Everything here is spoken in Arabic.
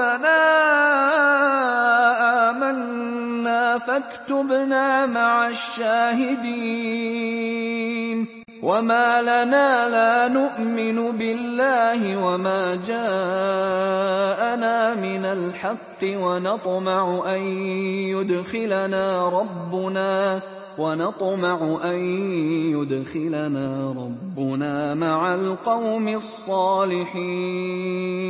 رَبَّنَا آمَنَّا فَاكْتُبْنَا مَعَ الشَّاهِدِينَ. وَمَا لَنَا لَا نُؤْمِنُ بِاللَّهِ وَمَا جَاءَنَا مِنَ الْحَقِّ وَنَطْمَعُ أَن يُدْخِلَنَا رَبُّنَا وَنَطْمَعُ أَن يُدْخِلَنَا رَبُّنَا مَعَ الْقَوْمِ الصَّالِحِينَ.